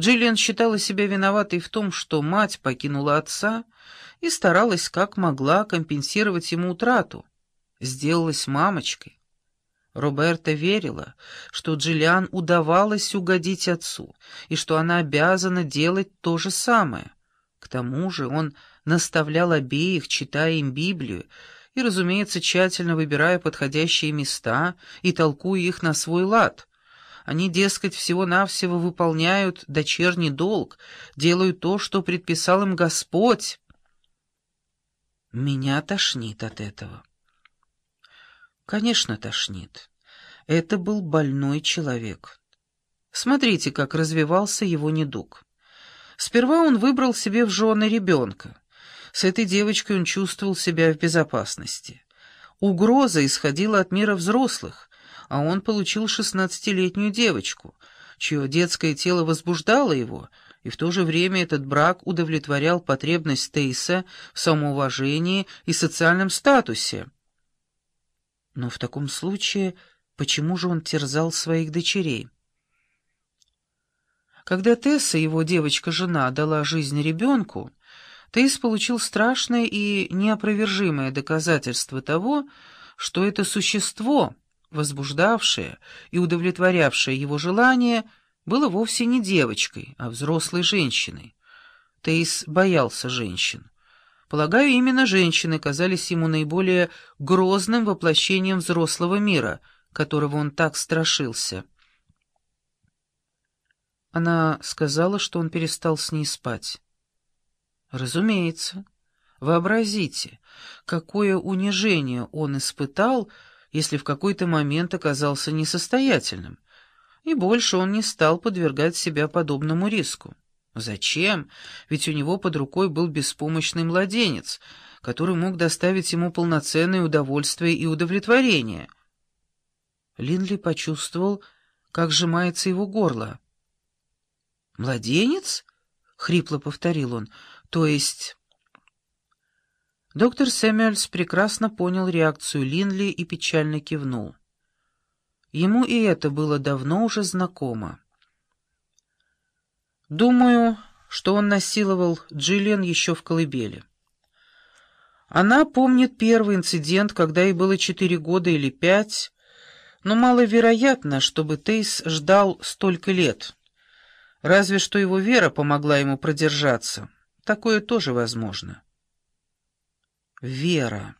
Джиллиан считала себя виноватой в том, что мать покинула отца и старалась как могла компенсировать ему утрату. Сделалась мамочкой. Роберта верила, что Джиллиан удавалось угодить отцу, и что она обязана делать то же самое. К тому же он наставлял обеих, читая им Библию, и, разумеется, тщательно выбирая подходящие места и толкуя их на свой лад. Они, дескать, всего-навсего выполняют дочерний долг, делают то, что предписал им Господь. Меня тошнит от этого. Конечно, тошнит. Это был больной человек. Смотрите, как развивался его недуг. Сперва он выбрал себе в жены ребенка. С этой девочкой он чувствовал себя в безопасности. Угроза исходила от мира взрослых, а он получил шестнадцатилетнюю девочку, чье детское тело возбуждало его, и в то же время этот брак удовлетворял потребность Тейса в самоуважении и социальном статусе. Но в таком случае почему же он терзал своих дочерей? Когда Тесса, его девочка-жена, дала жизнь ребенку, Тейс получил страшное и неопровержимое доказательство того, что это существо, возбуждавшее и удовлетворявшее его желание, было вовсе не девочкой, а взрослой женщиной. Тейс боялся женщин. Полагаю, именно женщины казались ему наиболее грозным воплощением взрослого мира, которого он так страшился. Она сказала, что он перестал с ней спать. Разумеется. Вообразите, какое унижение он испытал, если в какой-то момент оказался несостоятельным, и больше он не стал подвергать себя подобному риску. Зачем? Ведь у него под рукой был беспомощный младенец, который мог доставить ему полноценное удовольствие и удовлетворение. Линли почувствовал, как сжимается его горло. «Младенец?» — хрипло повторил он. «То есть...» Доктор Сэмюэльс прекрасно понял реакцию Линли и печально кивнул. Ему и это было давно уже знакомо. Думаю, что он насиловал Джиллиан еще в колыбели. Она помнит первый инцидент, когда ей было четыре года или пять, но маловероятно, чтобы Тейс ждал столько лет. Разве что его вера помогла ему продержаться. Такое тоже возможно. Вера.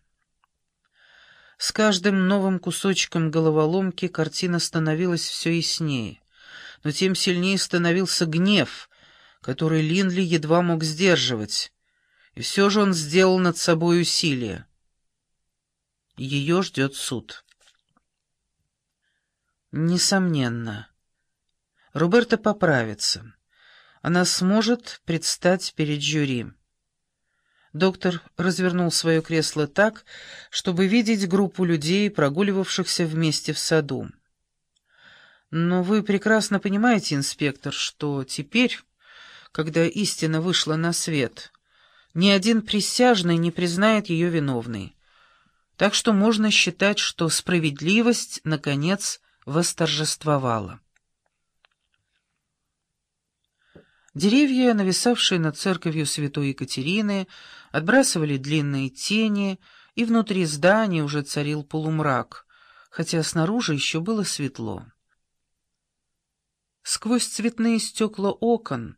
С каждым новым кусочком головоломки картина становилась все яснее но тем сильнее становился гнев, который Линли едва мог сдерживать. И все же он сделал над собой усилие. Ее ждет суд. Несомненно. Роберта поправится. Она сможет предстать перед жюри. Доктор развернул свое кресло так, чтобы видеть группу людей, прогуливавшихся вместе в саду. Но вы прекрасно понимаете, инспектор, что теперь, когда истина вышла на свет, ни один присяжный не признает ее виновной. Так что можно считать, что справедливость, наконец, восторжествовала. Деревья, нависавшие над церковью святой Екатерины, отбрасывали длинные тени, и внутри здания уже царил полумрак, хотя снаружи еще было светло. Сквозь цветные стекла окон